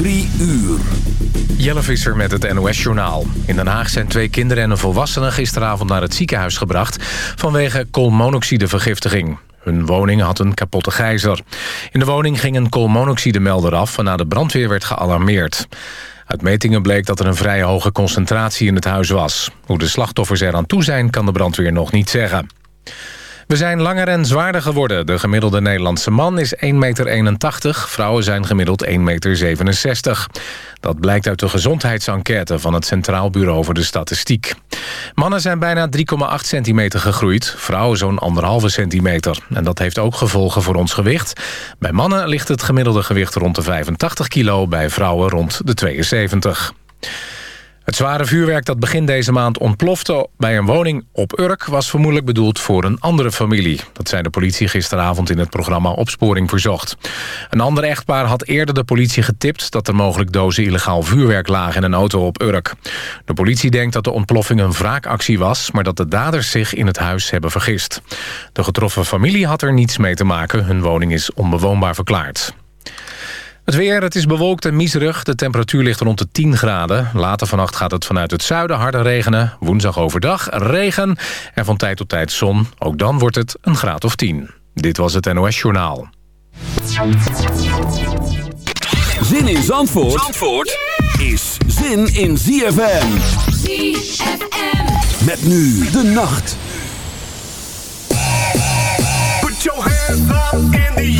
Drie uur. Jelle Visser met het NOS-journaal. In Den Haag zijn twee kinderen en een volwassene gisteravond naar het ziekenhuis gebracht... vanwege koolmonoxidevergiftiging. Hun woning had een kapotte gijzer. In de woning ging een koolmonoxidemelder af... waarna de brandweer werd gealarmeerd. Uit metingen bleek dat er een vrij hoge concentratie in het huis was. Hoe de slachtoffers eraan toe zijn, kan de brandweer nog niet zeggen. We zijn langer en zwaarder geworden. De gemiddelde Nederlandse man is 1,81 meter. Vrouwen zijn gemiddeld 1,67 meter. Dat blijkt uit de gezondheidsenquête van het Centraal Bureau voor de Statistiek. Mannen zijn bijna 3,8 centimeter gegroeid. Vrouwen zo'n 1,5 centimeter. En dat heeft ook gevolgen voor ons gewicht. Bij mannen ligt het gemiddelde gewicht rond de 85 kilo. Bij vrouwen rond de 72. Het zware vuurwerk dat begin deze maand ontplofte bij een woning op Urk... was vermoedelijk bedoeld voor een andere familie. Dat zei de politie gisteravond in het programma Opsporing Verzocht. Een ander echtpaar had eerder de politie getipt... dat er mogelijk dozen illegaal vuurwerk lagen in een auto op Urk. De politie denkt dat de ontploffing een wraakactie was... maar dat de daders zich in het huis hebben vergist. De getroffen familie had er niets mee te maken. Hun woning is onbewoonbaar verklaard. Het weer, het is bewolkt en miserig. De temperatuur ligt rond de 10 graden. Later vannacht gaat het vanuit het zuiden harder regenen. Woensdag overdag regen en van tijd tot tijd zon. Ook dan wordt het een graad of 10. Dit was het NOS Journaal. Zin in Zandvoort, Zandvoort is zin in ZFM. ZFM. Met nu de nacht. Put your hands up in the air. Put your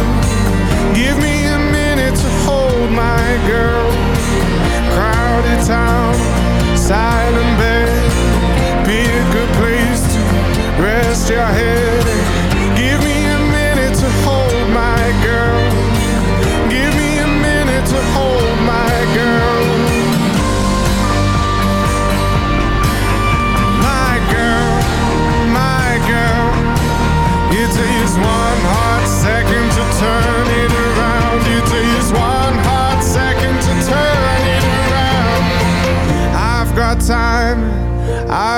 Give me a minute to hold my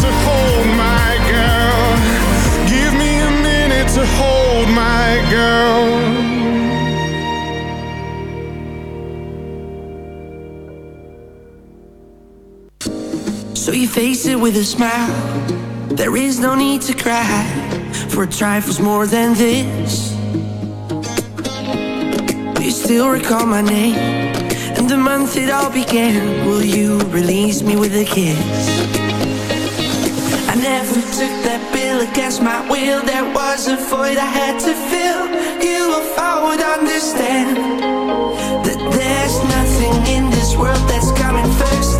To hold my girl. Give me a minute to hold my girl. So you face it with a smile. There is no need to cry for trifles more than this. Do you still recall my name and the month it all began? Will you release me with a kiss? I never took that bill against my will. There was a void I had to fill. You, if I would understand that there's nothing in this world that's coming first.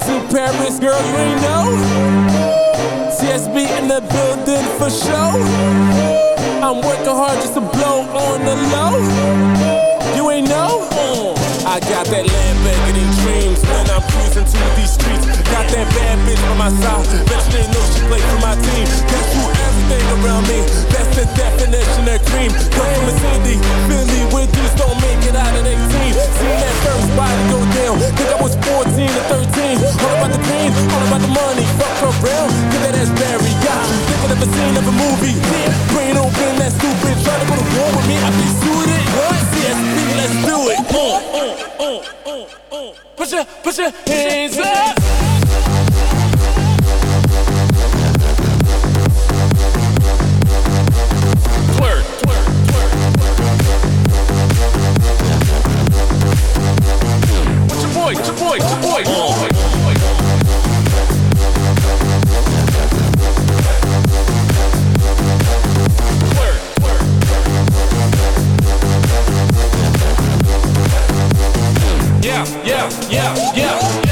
To Paris, girl, you ain't know. TSB in the building for show. I'm working hard just to blow on the low. You ain't know? I got that Lamborghini dreams when I'm cruising through these streets. Got that bad bitch on my side. Bet you didn't know she played for my team. That's through everything around me. That's the definition of cream. Come from a city, Philly, where dudes don't make it out at 18. Seen that first body go down. Think I was 14 or 13. All about the green, all about the money. Fuck around, get that ass buried. Yeah, thinking of a scene of a movie. Brain open, that stupid. Try to go to war with me, I be suited. What? CSP, let's do it. Uh, uh, uh, uh, uh. Put your, put your hands up. Your boy? Twerk, twerk. Yeah, yeah, yeah, yeah,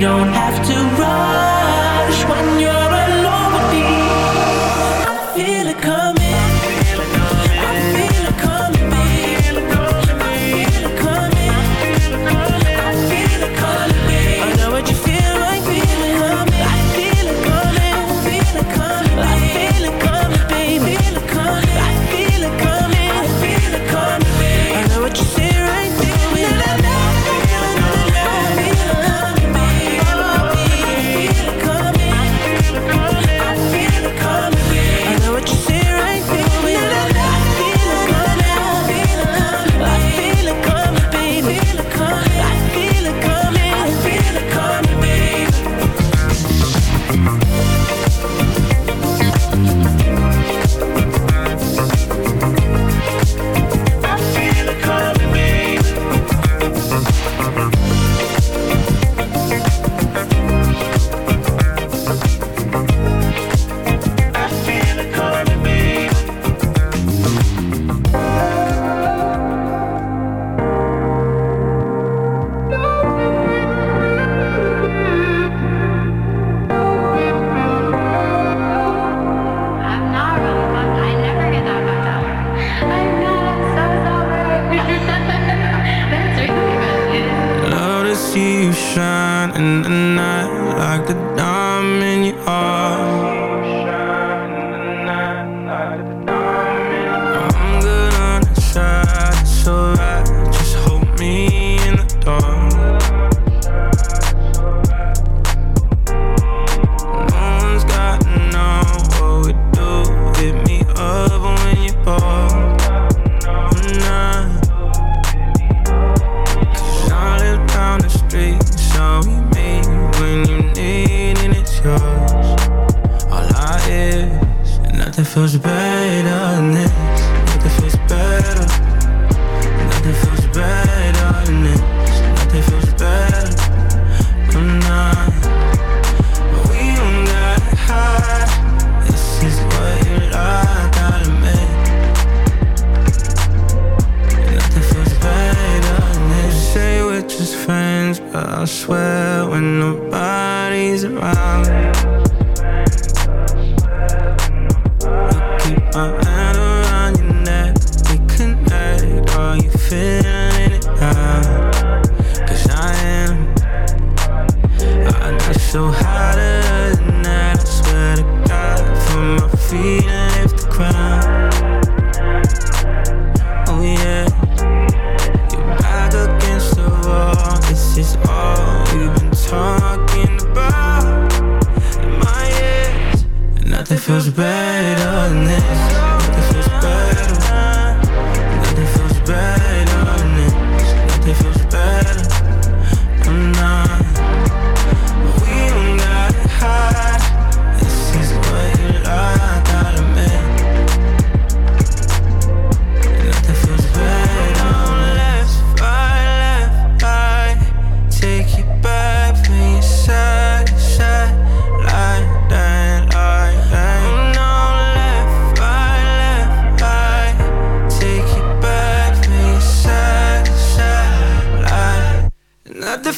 don't have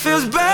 feels better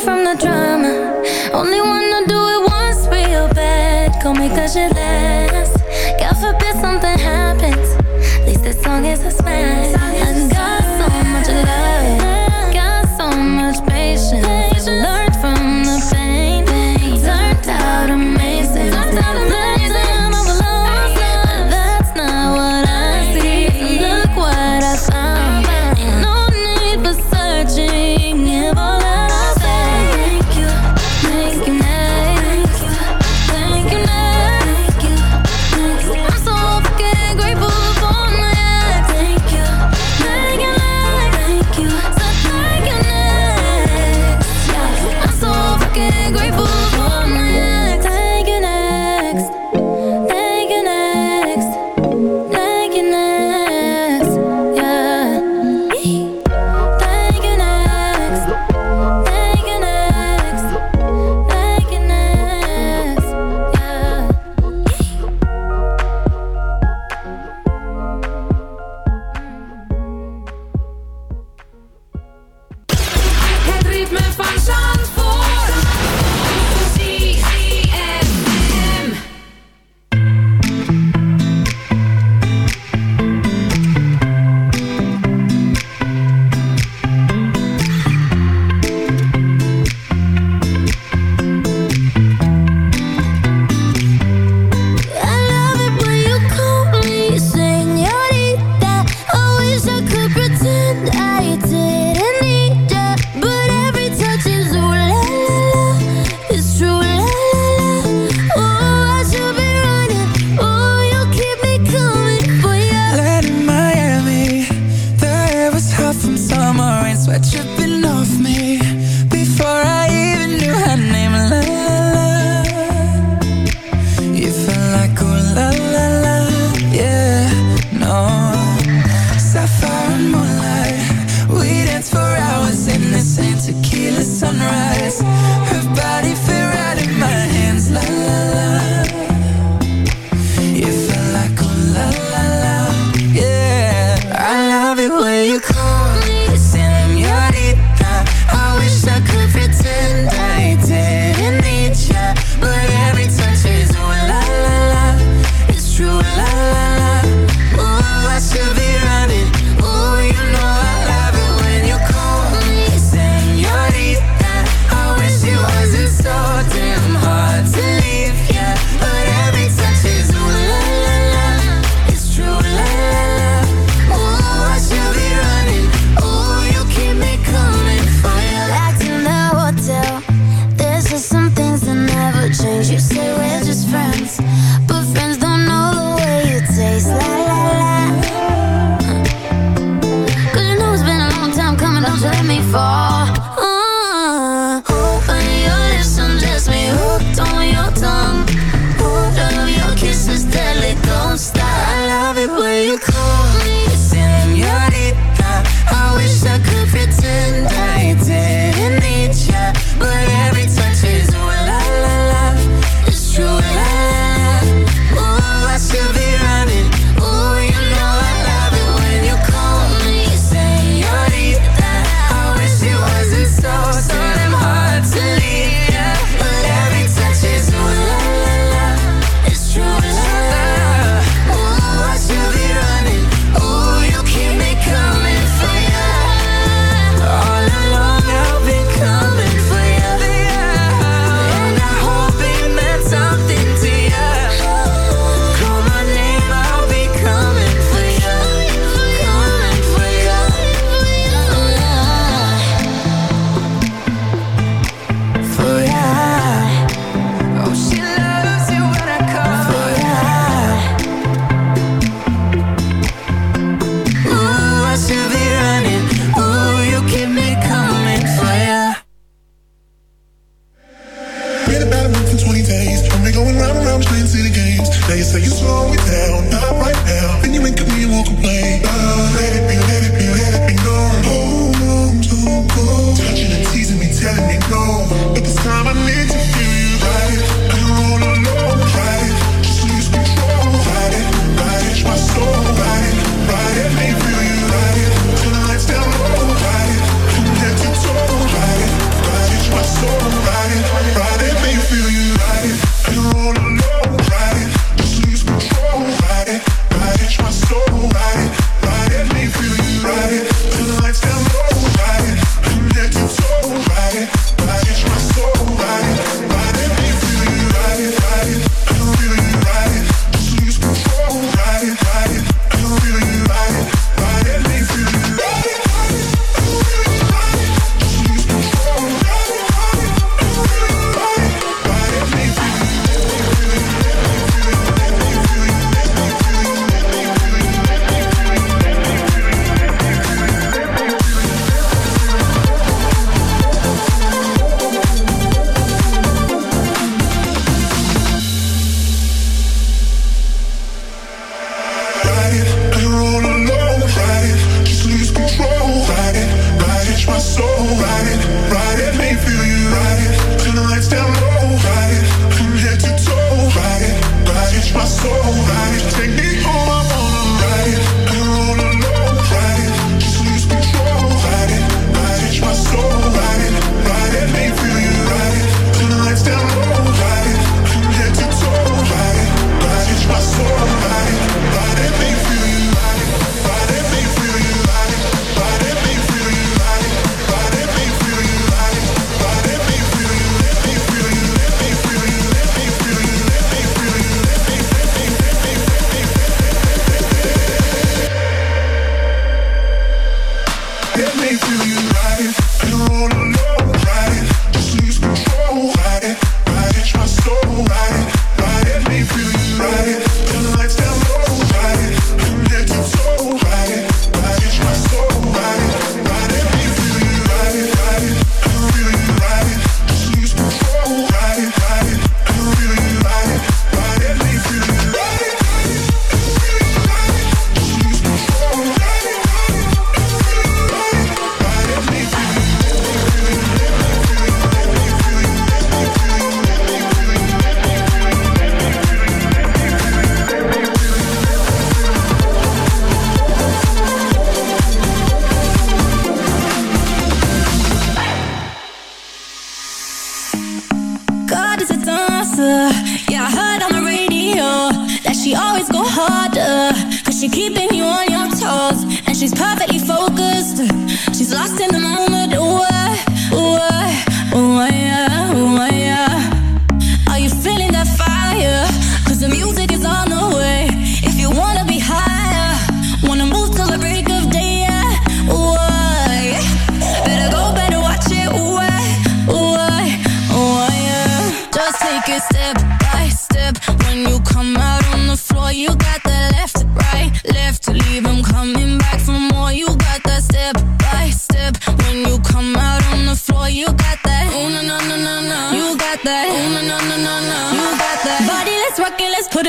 from the drama.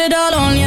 it all on you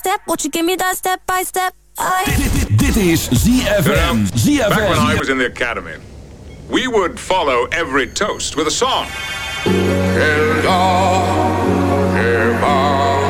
step? Won't you give me that step by step? I... Dit is ZFM. Um, ZFM. Back when I was in the academy, we would follow every toast with a song. Hilda, Hilda.